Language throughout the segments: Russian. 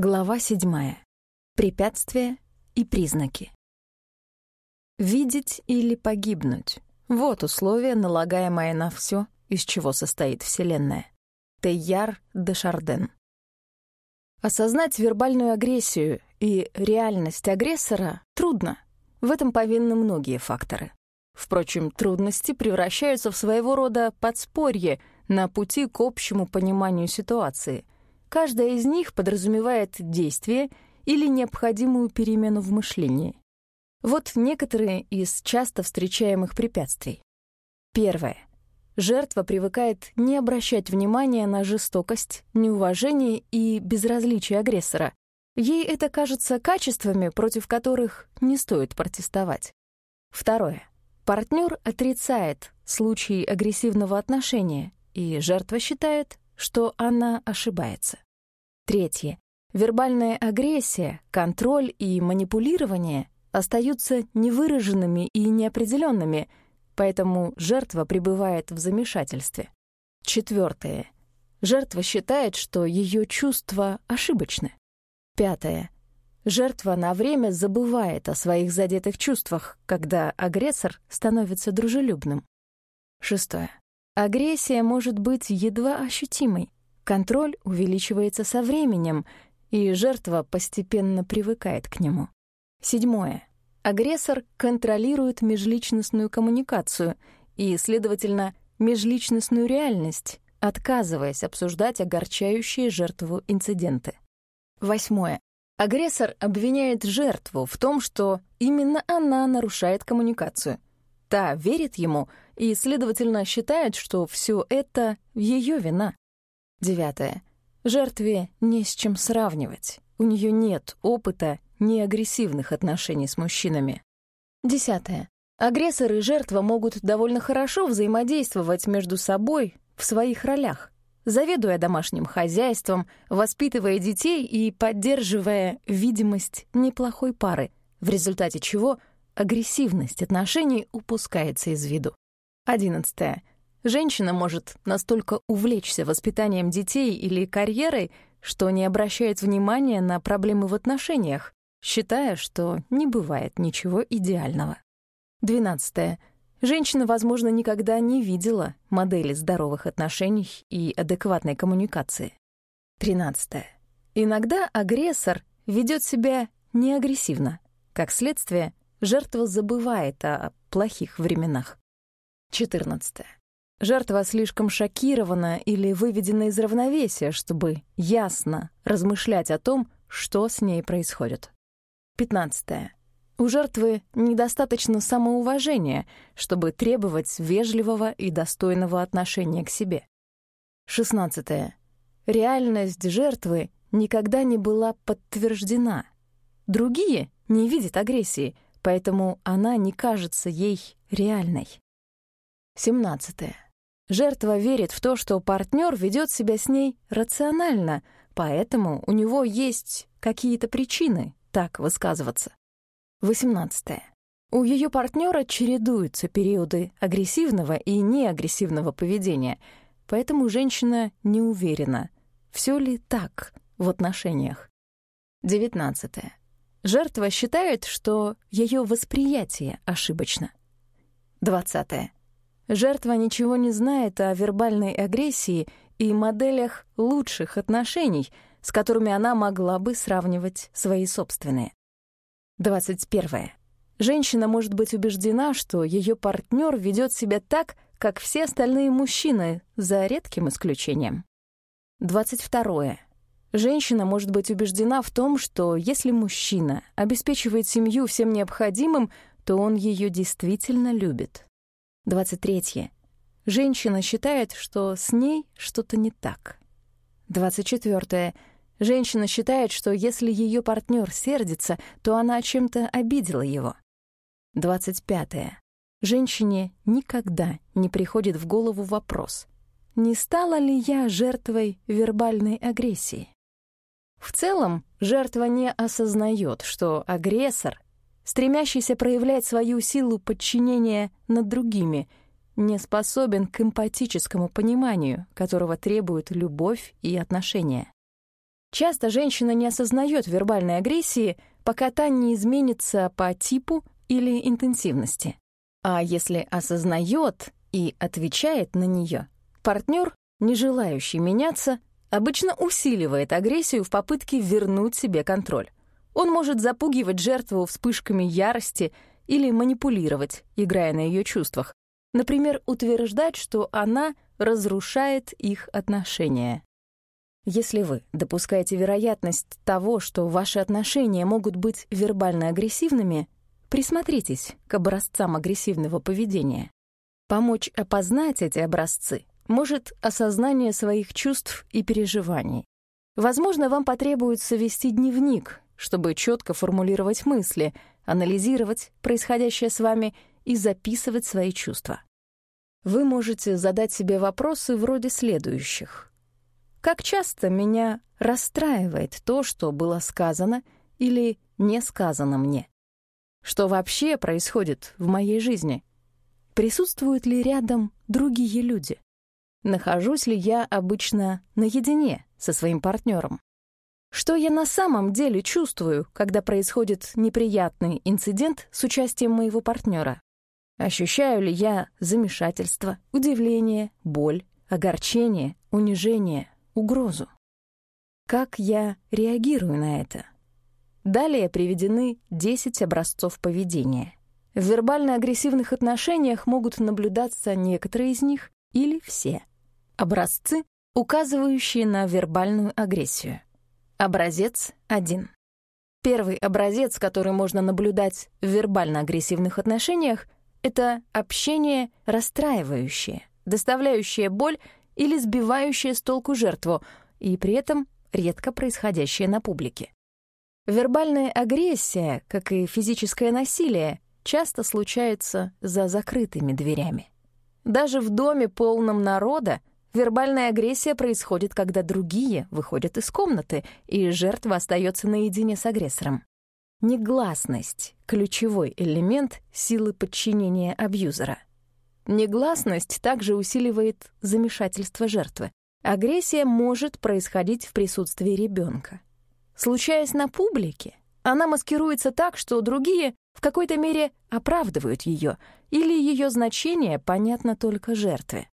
Глава седьмая. Препятствия и признаки. Видеть или погибнуть — вот условие, налагаемое на все, из чего состоит Вселенная. Тейяр де Шарден. Осознать вербальную агрессию и реальность агрессора трудно. В этом повинны многие факторы. Впрочем, трудности превращаются в своего рода подспорье на пути к общему пониманию ситуации — Каждая из них подразумевает действие или необходимую перемену в мышлении. Вот некоторые из часто встречаемых препятствий. Первое. Жертва привыкает не обращать внимания на жестокость, неуважение и безразличие агрессора. Ей это кажется качествами, против которых не стоит протестовать. Второе. Партнер отрицает случаи агрессивного отношения, и жертва считает, что она ошибается. Третье. Вербальная агрессия, контроль и манипулирование остаются невыраженными и неопределенными, поэтому жертва пребывает в замешательстве. Четвертое. Жертва считает, что ее чувства ошибочны. Пятое. Жертва на время забывает о своих задетых чувствах, когда агрессор становится дружелюбным. Шестое. Агрессия может быть едва ощутимой. Контроль увеличивается со временем, и жертва постепенно привыкает к нему. Седьмое. Агрессор контролирует межличностную коммуникацию и, следовательно, межличностную реальность, отказываясь обсуждать огорчающие жертву инциденты. Восьмое. Агрессор обвиняет жертву в том, что именно она нарушает коммуникацию. Та верит ему — и, следовательно, считает, что все это ее вина. Девятое. Жертве не с чем сравнивать. У нее нет опыта неагрессивных отношений с мужчинами. Десятое. Агрессор и жертва могут довольно хорошо взаимодействовать между собой в своих ролях, заведуя домашним хозяйством, воспитывая детей и поддерживая видимость неплохой пары, в результате чего агрессивность отношений упускается из виду. Одиннадцатое. Женщина может настолько увлечься воспитанием детей или карьерой, что не обращает внимания на проблемы в отношениях, считая, что не бывает ничего идеального. Двенадцатое. Женщина, возможно, никогда не видела модели здоровых отношений и адекватной коммуникации. Тринадцатое. Иногда агрессор ведет себя неагрессивно. Как следствие, жертва забывает о плохих временах. 14. Жертва слишком шокирована или выведена из равновесия, чтобы ясно размышлять о том, что с ней происходит. 15. У жертвы недостаточно самоуважения, чтобы требовать вежливого и достойного отношения к себе. 16. Реальность жертвы никогда не была подтверждена. Другие не видят агрессии, поэтому она не кажется ей реальной. 17. Жертва верит в то, что партнер ведет себя с ней рационально, поэтому у него есть какие-то причины так высказываться. 18. У ее партнера чередуются периоды агрессивного и неагрессивного поведения, поэтому женщина не уверена, все ли так в отношениях. 19. Жертва считает, что ее восприятие ошибочно. 20. Жертва ничего не знает о вербальной агрессии и моделях лучших отношений, с которыми она могла бы сравнивать свои собственные. 21. Женщина может быть убеждена, что ее партнер ведет себя так, как все остальные мужчины, за редким исключением. 22. Женщина может быть убеждена в том, что если мужчина обеспечивает семью всем необходимым, то он ее действительно любит. 23. Женщина считает, что с ней что-то не так. 24. Женщина считает, что если ее партнер сердится, то она чем-то обидела его. 25. Женщине никогда не приходит в голову вопрос, не стала ли я жертвой вербальной агрессии? В целом, жертва не осознает, что агрессор стремящийся проявлять свою силу подчинения над другими, не способен к эмпатическому пониманию, которого требуют любовь и отношения. Часто женщина не осознает вербальной агрессии, пока та не изменится по типу или интенсивности. А если осознает и отвечает на нее, партнер, не желающий меняться, обычно усиливает агрессию в попытке вернуть себе контроль. Он может запугивать жертву вспышками ярости или манипулировать, играя на ее чувствах. Например, утверждать, что она разрушает их отношения. Если вы допускаете вероятность того, что ваши отношения могут быть вербально агрессивными, присмотритесь к образцам агрессивного поведения. Помочь опознать эти образцы может осознание своих чувств и переживаний. Возможно, вам потребуется вести дневник, чтобы четко формулировать мысли, анализировать происходящее с вами и записывать свои чувства. Вы можете задать себе вопросы вроде следующих. Как часто меня расстраивает то, что было сказано или не сказано мне? Что вообще происходит в моей жизни? Присутствуют ли рядом другие люди? Нахожусь ли я обычно наедине со своим партнером? Что я на самом деле чувствую, когда происходит неприятный инцидент с участием моего партнера? Ощущаю ли я замешательство, удивление, боль, огорчение, унижение, угрозу? Как я реагирую на это? Далее приведены 10 образцов поведения. В вербально-агрессивных отношениях могут наблюдаться некоторые из них или все. Образцы, указывающие на вербальную агрессию. Образец 1. Первый образец, который можно наблюдать в вербально-агрессивных отношениях, это общение расстраивающее, доставляющее боль или сбивающее с толку жертву, и при этом редко происходящее на публике. Вербальная агрессия, как и физическое насилие, часто случается за закрытыми дверями. Даже в доме, полном народа, Вербальная агрессия происходит, когда другие выходят из комнаты, и жертва остается наедине с агрессором. Негласность — ключевой элемент силы подчинения абьюзера. Негласность также усиливает замешательство жертвы. Агрессия может происходить в присутствии ребенка. Случаясь на публике, она маскируется так, что другие в какой-то мере оправдывают ее, или ее значение понятно только жертве.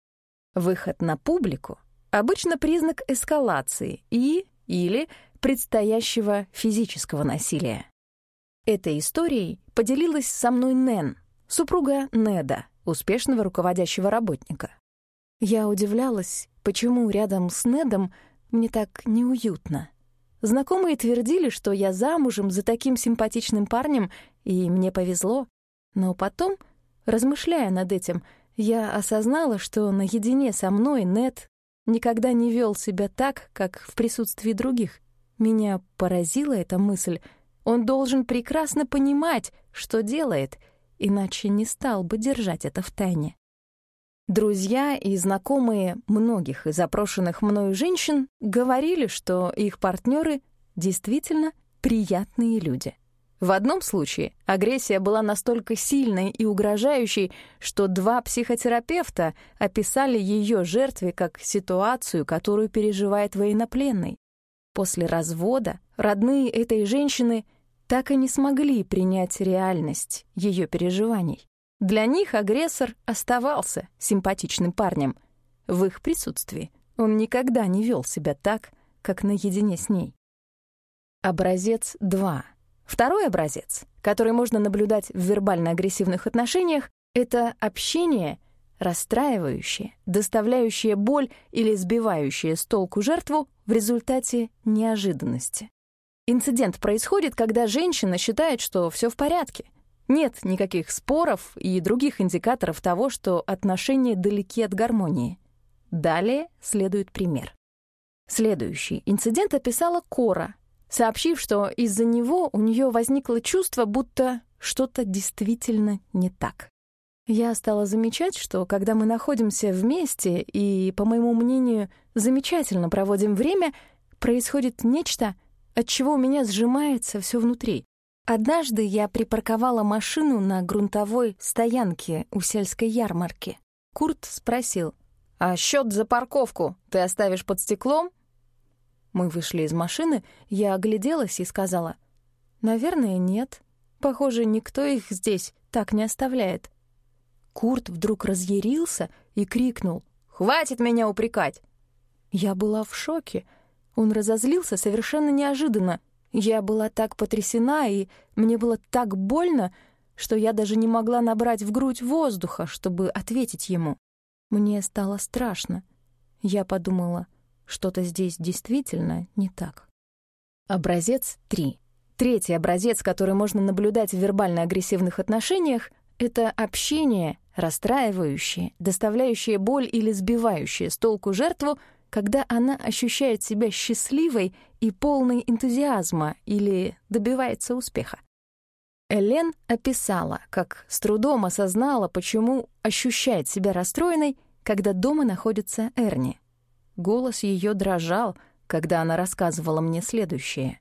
Выход на публику — обычно признак эскалации и или предстоящего физического насилия. Этой историей поделилась со мной Нэн, супруга Неда, успешного руководящего работника. Я удивлялась, почему рядом с Недом мне так неуютно. Знакомые твердили, что я замужем за таким симпатичным парнем, и мне повезло. Но потом, размышляя над этим, я осознала, что наедине со мной Нет никогда не вел себя так, как в присутствии других. Меня поразила эта мысль. Он должен прекрасно понимать, что делает, иначе не стал бы держать это в тайне. Друзья и знакомые многих из запрошенных мною женщин говорили, что их партнеры действительно приятные люди. В одном случае агрессия была настолько сильной и угрожающей, что два психотерапевта описали ее жертве как ситуацию, которую переживает военнопленный. После развода родные этой женщины так и не смогли принять реальность ее переживаний. Для них агрессор оставался симпатичным парнем. В их присутствии он никогда не вел себя так, как наедине с ней. Образец 2. Второй образец, который можно наблюдать в вербально-агрессивных отношениях, это общение, расстраивающее, доставляющее боль или сбивающее с толку жертву в результате неожиданности. Инцидент происходит, когда женщина считает, что все в порядке. Нет никаких споров и других индикаторов того, что отношения далеки от гармонии. Далее следует пример. Следующий инцидент описала Кора, сообщив, что из-за него у нее возникло чувство, будто что-то действительно не так. Я стала замечать, что когда мы находимся вместе и, по моему мнению, замечательно проводим время, происходит нечто, от чего у меня сжимается все внутри. Однажды я припарковала машину на грунтовой стоянке у сельской ярмарки. Курт спросил, «А счет за парковку ты оставишь под стеклом?» Мы вышли из машины, я огляделась и сказала, «Наверное, нет. Похоже, никто их здесь так не оставляет». Курт вдруг разъярился и крикнул, «Хватит меня упрекать!» Я была в шоке. Он разозлился совершенно неожиданно. Я была так потрясена, и мне было так больно, что я даже не могла набрать в грудь воздуха, чтобы ответить ему. Мне стало страшно. Я подумала, что-то здесь действительно не так. Образец 3. Третий образец, который можно наблюдать в вербально-агрессивных отношениях, это общение, расстраивающее, доставляющее боль или сбивающее с толку жертву, когда она ощущает себя счастливой и полной энтузиазма или добивается успеха. Элен описала, как с трудом осознала, почему ощущает себя расстроенной, когда дома находится Эрни. Голос ее дрожал, когда она рассказывала мне следующее.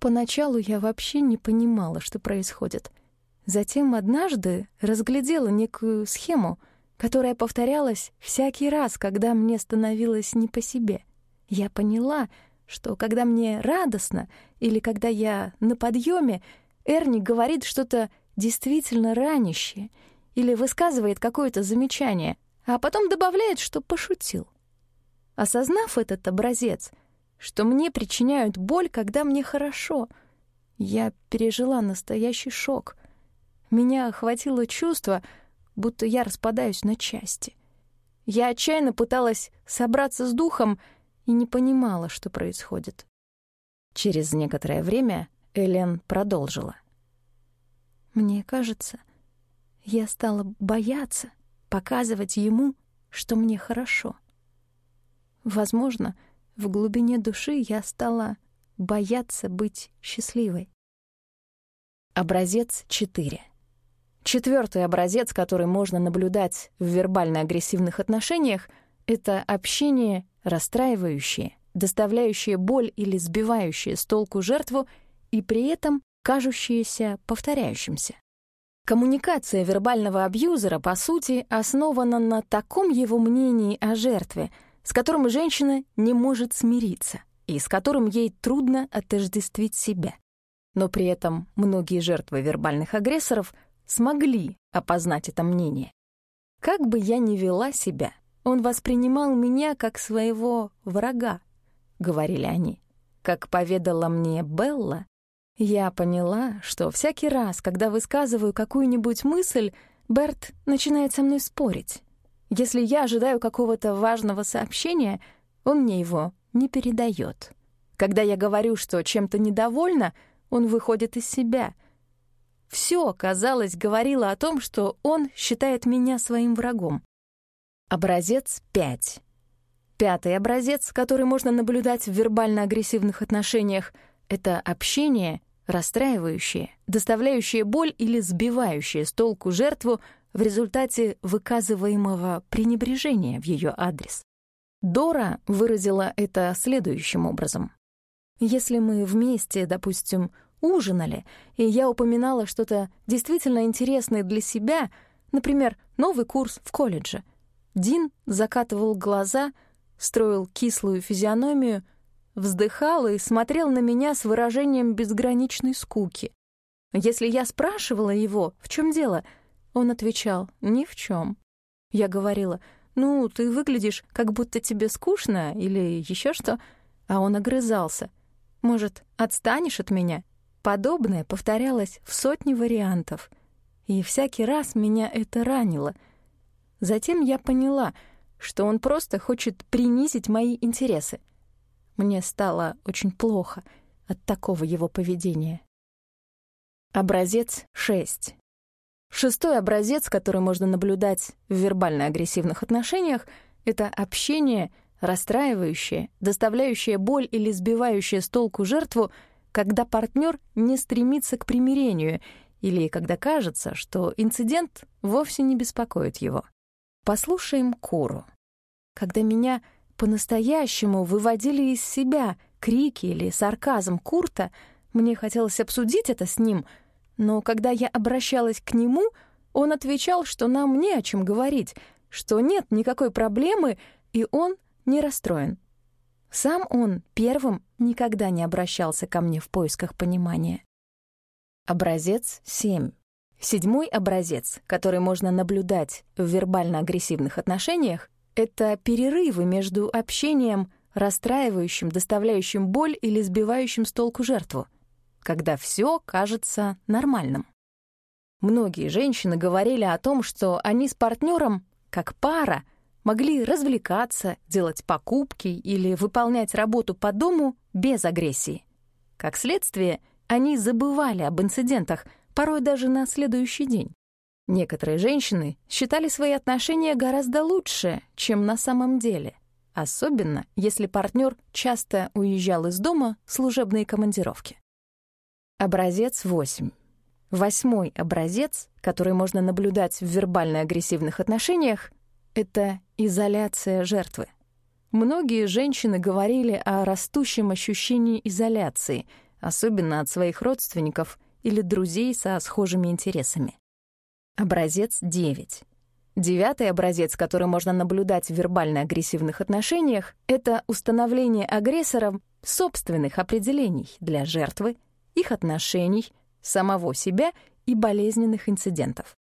Поначалу я вообще не понимала, что происходит. Затем однажды разглядела некую схему, которая повторялась всякий раз, когда мне становилось не по себе. Я поняла, что когда мне радостно или когда я на подъеме, Эрни говорит что-то действительно ранящее или высказывает какое-то замечание, а потом добавляет, что пошутил. Осознав этот образец, что мне причиняют боль, когда мне хорошо, я пережила настоящий шок. Меня охватило чувство, будто я распадаюсь на части. Я отчаянно пыталась собраться с духом и не понимала, что происходит. Через некоторое время Элен продолжила. «Мне кажется, я стала бояться показывать ему, что мне хорошо. Возможно, в глубине души я стала бояться быть счастливой. Образец 4. Четвертый образец, который можно наблюдать в вербально-агрессивных отношениях, это общение, расстраивающее, доставляющее боль или сбивающее с толку жертву и при этом кажущееся повторяющимся. Коммуникация вербального абьюзера, по сути, основана на таком его мнении о жертве — с которым женщина не может смириться и с которым ей трудно отождествить себя. Но при этом многие жертвы вербальных агрессоров смогли опознать это мнение. Как бы я ни вела себя, он воспринимал меня как своего врага, говорили они. Как поведала мне Белла, я поняла, что всякий раз, когда высказываю какую-нибудь мысль, Берт начинает со мной спорить, если я ожидаю какого-то важного сообщения, он мне его не передает. Когда я говорю, что чем-то недовольна, он выходит из себя. Все, казалось, говорило о том, что он считает меня своим врагом. Образец 5. Пятый образец, который можно наблюдать в вербально-агрессивных отношениях, это общение, расстраивающее, доставляющее боль или сбивающее с толку жертву в результате выказываемого пренебрежения в ее адрес. Дора выразила это следующим образом. «Если мы вместе, допустим, ужинали, и я упоминала что-то действительно интересное для себя, например, новый курс в колледже, Дин закатывал глаза, строил кислую физиономию, вздыхал и смотрел на меня с выражением безграничной скуки. Если я спрашивала его, в чем дело — он отвечал, «Ни в чем. Я говорила, «Ну, ты выглядишь, как будто тебе скучно или еще что». А он огрызался. «Может, отстанешь от меня?» Подобное повторялось в сотни вариантов. И всякий раз меня это ранило. Затем я поняла, что он просто хочет принизить мои интересы. Мне стало очень плохо от такого его поведения. Образец 6. Шестой образец, который можно наблюдать в вербально-агрессивных отношениях, это общение, расстраивающее, доставляющее боль или сбивающее с толку жертву, когда партнер не стремится к примирению или когда кажется, что инцидент вовсе не беспокоит его. Послушаем Куру. Когда меня по-настоящему выводили из себя крики или сарказм Курта, мне хотелось обсудить это с ним — но когда я обращалась к нему, он отвечал, что нам не о чем говорить, что нет никакой проблемы, и он не расстроен. Сам он первым никогда не обращался ко мне в поисках понимания. Образец 7. Седьмой образец, который можно наблюдать в вербально-агрессивных отношениях, это перерывы между общением, расстраивающим, доставляющим боль или сбивающим с толку жертву, когда все кажется нормальным. Многие женщины говорили о том, что они с партнером, как пара, могли развлекаться, делать покупки или выполнять работу по дому без агрессии. Как следствие, они забывали об инцидентах, порой даже на следующий день. Некоторые женщины считали свои отношения гораздо лучше, чем на самом деле, особенно если партнер часто уезжал из дома в служебные командировки. Образец 8. Восьмой образец, который можно наблюдать в вербально-агрессивных отношениях, это изоляция жертвы. Многие женщины говорили о растущем ощущении изоляции, особенно от своих родственников или друзей со схожими интересами. Образец 9. Девятый образец, который можно наблюдать в вербально-агрессивных отношениях, это установление агрессором собственных определений для жертвы, их отношений, самого себя и болезненных инцидентов.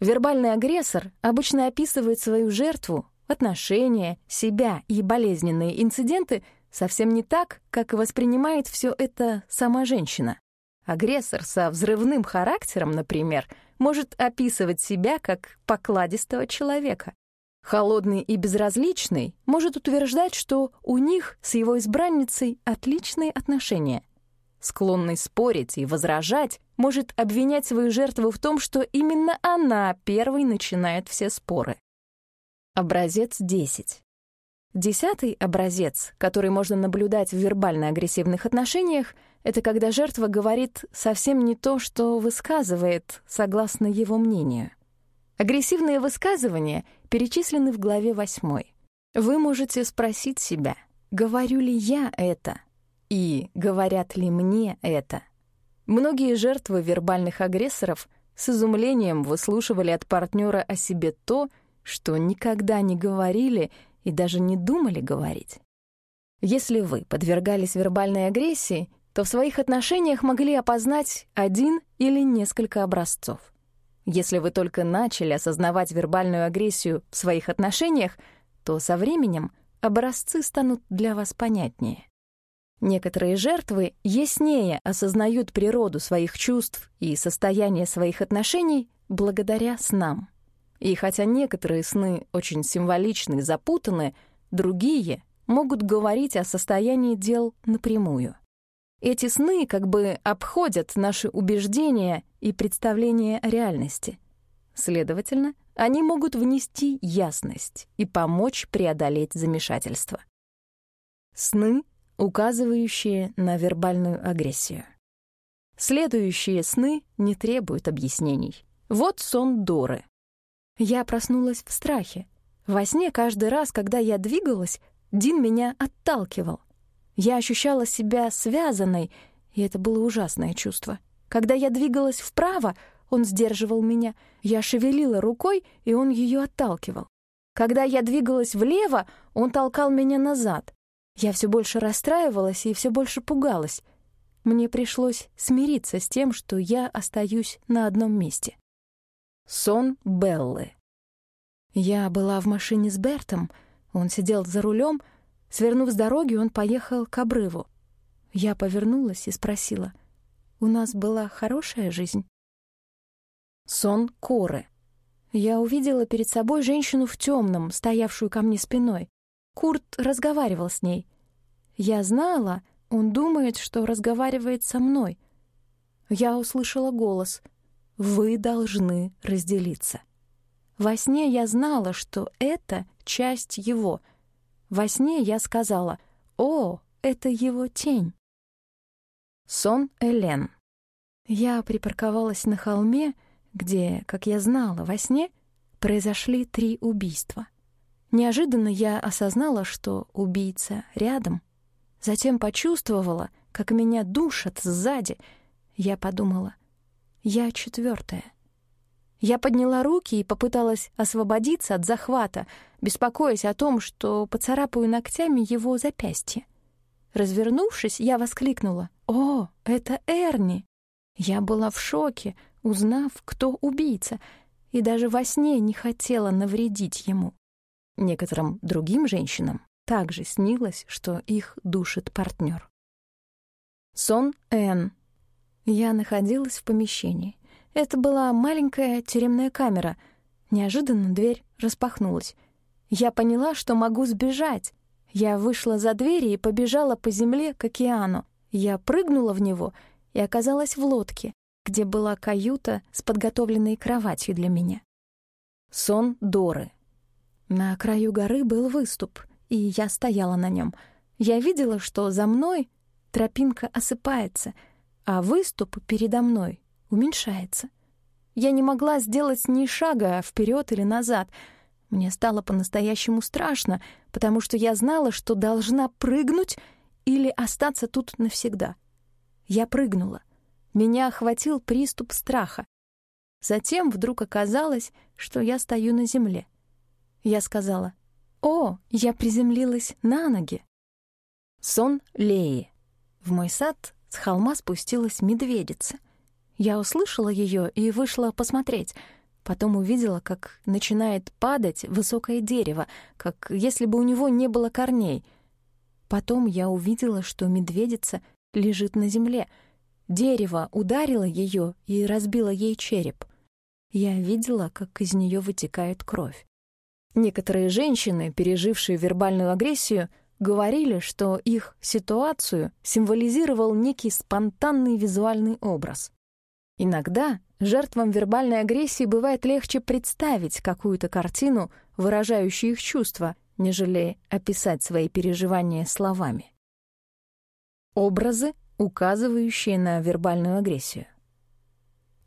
Вербальный агрессор обычно описывает свою жертву, отношения, себя и болезненные инциденты совсем не так, как воспринимает все это сама женщина. Агрессор со взрывным характером, например, может описывать себя как покладистого человека. Холодный и безразличный может утверждать, что у них с его избранницей отличные отношения — склонный спорить и возражать, может обвинять свою жертву в том, что именно она первой начинает все споры. Образец 10. Десятый образец, который можно наблюдать в вербально-агрессивных отношениях, это когда жертва говорит совсем не то, что высказывает, согласно его мнению. Агрессивные высказывания перечислены в главе 8. Вы можете спросить себя, говорю ли я это, и говорят ли мне это? Многие жертвы вербальных агрессоров с изумлением выслушивали от партнера о себе то, что никогда не говорили и даже не думали говорить. Если вы подвергались вербальной агрессии, то в своих отношениях могли опознать один или несколько образцов. Если вы только начали осознавать вербальную агрессию в своих отношениях, то со временем образцы станут для вас понятнее. Некоторые жертвы яснее осознают природу своих чувств и состояние своих отношений благодаря снам. И хотя некоторые сны очень символичны и запутаны, другие могут говорить о состоянии дел напрямую. Эти сны как бы обходят наши убеждения и представления о реальности. Следовательно, они могут внести ясность и помочь преодолеть замешательство. Сны указывающие на вербальную агрессию. Следующие сны не требуют объяснений. Вот сон Доры. Я проснулась в страхе. Во сне каждый раз, когда я двигалась, Дин меня отталкивал. Я ощущала себя связанной, и это было ужасное чувство. Когда я двигалась вправо, он сдерживал меня. Я шевелила рукой, и он ее отталкивал. Когда я двигалась влево, он толкал меня назад. Я все больше расстраивалась и все больше пугалась. Мне пришлось смириться с тем, что я остаюсь на одном месте. Сон Беллы. Я была в машине с Бертом, он сидел за рулем. Свернув с дороги, он поехал к обрыву. Я повернулась и спросила, «У нас была хорошая жизнь?» Сон Коры. Я увидела перед собой женщину в темном, стоявшую ко мне спиной. Курт разговаривал с ней. Я знала, он думает, что разговаривает со мной. Я услышала голос «Вы должны разделиться». Во сне я знала, что это часть его. Во сне я сказала «О, это его тень». Сон Элен. Я припарковалась на холме, где, как я знала во сне, произошли три убийства. Неожиданно я осознала, что убийца рядом. Затем почувствовала, как меня душат сзади. Я подумала, я четвертая. Я подняла руки и попыталась освободиться от захвата, беспокоясь о том, что поцарапаю ногтями его запястье. Развернувшись, я воскликнула «О, это Эрни!» Я была в шоке, узнав, кто убийца, и даже во сне не хотела навредить ему. Некоторым другим женщинам также снилось, что их душит партнер. Сон Н. Я находилась в помещении. Это была маленькая тюремная камера. Неожиданно дверь распахнулась. Я поняла, что могу сбежать. Я вышла за дверь и побежала по земле к океану. Я прыгнула в него и оказалась в лодке, где была каюта с подготовленной кроватью для меня. Сон Доры. На краю горы был выступ, и я стояла на нем. Я видела, что за мной тропинка осыпается, а выступ передо мной уменьшается. Я не могла сделать ни шага вперед или назад — мне стало по-настоящему страшно, потому что я знала, что должна прыгнуть или остаться тут навсегда. Я прыгнула. Меня охватил приступ страха. Затем вдруг оказалось, что я стою на земле. Я сказала, «О, я приземлилась на ноги!» Сон Леи. В мой сад с холма спустилась медведица. Я услышала ее и вышла посмотреть — Потом увидела, как начинает падать высокое дерево, как если бы у него не было корней. Потом я увидела, что медведица лежит на земле. Дерево ударило ее и разбило ей череп. Я видела, как из нее вытекает кровь. Некоторые женщины, пережившие вербальную агрессию, говорили, что их ситуацию символизировал некий спонтанный визуальный образ. Иногда жертвам вербальной агрессии бывает легче представить какую-то картину, выражающую их чувства, нежели описать свои переживания словами. Образы, указывающие на вербальную агрессию.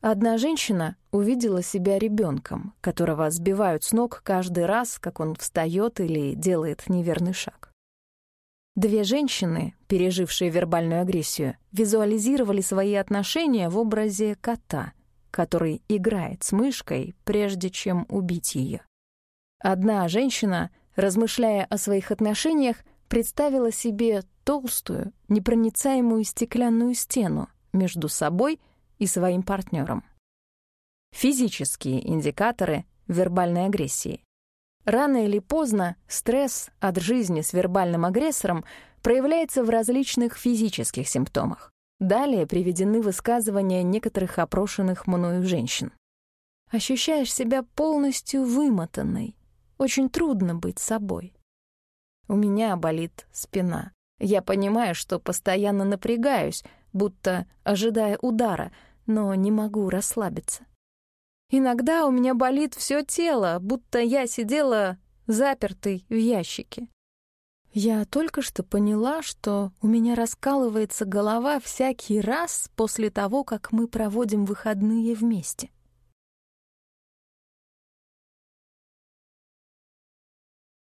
Одна женщина увидела себя ребенком, которого сбивают с ног каждый раз, как он встает или делает неверный шаг. Две женщины, пережившие вербальную агрессию, визуализировали свои отношения в образе кота, который играет с мышкой, прежде чем убить ее. Одна женщина, размышляя о своих отношениях, представила себе толстую, непроницаемую стеклянную стену между собой и своим партнером. Физические индикаторы вербальной агрессии. Рано или поздно стресс от жизни с вербальным агрессором проявляется в различных физических симптомах. Далее приведены высказывания некоторых опрошенных мною женщин. Ощущаешь себя полностью вымотанной. Очень трудно быть собой. У меня болит спина. Я понимаю, что постоянно напрягаюсь, будто ожидая удара, но не могу расслабиться. Иногда у меня болит все тело, будто я сидела запертой в ящике. Я только что поняла, что у меня раскалывается голова всякий раз после того, как мы проводим выходные вместе.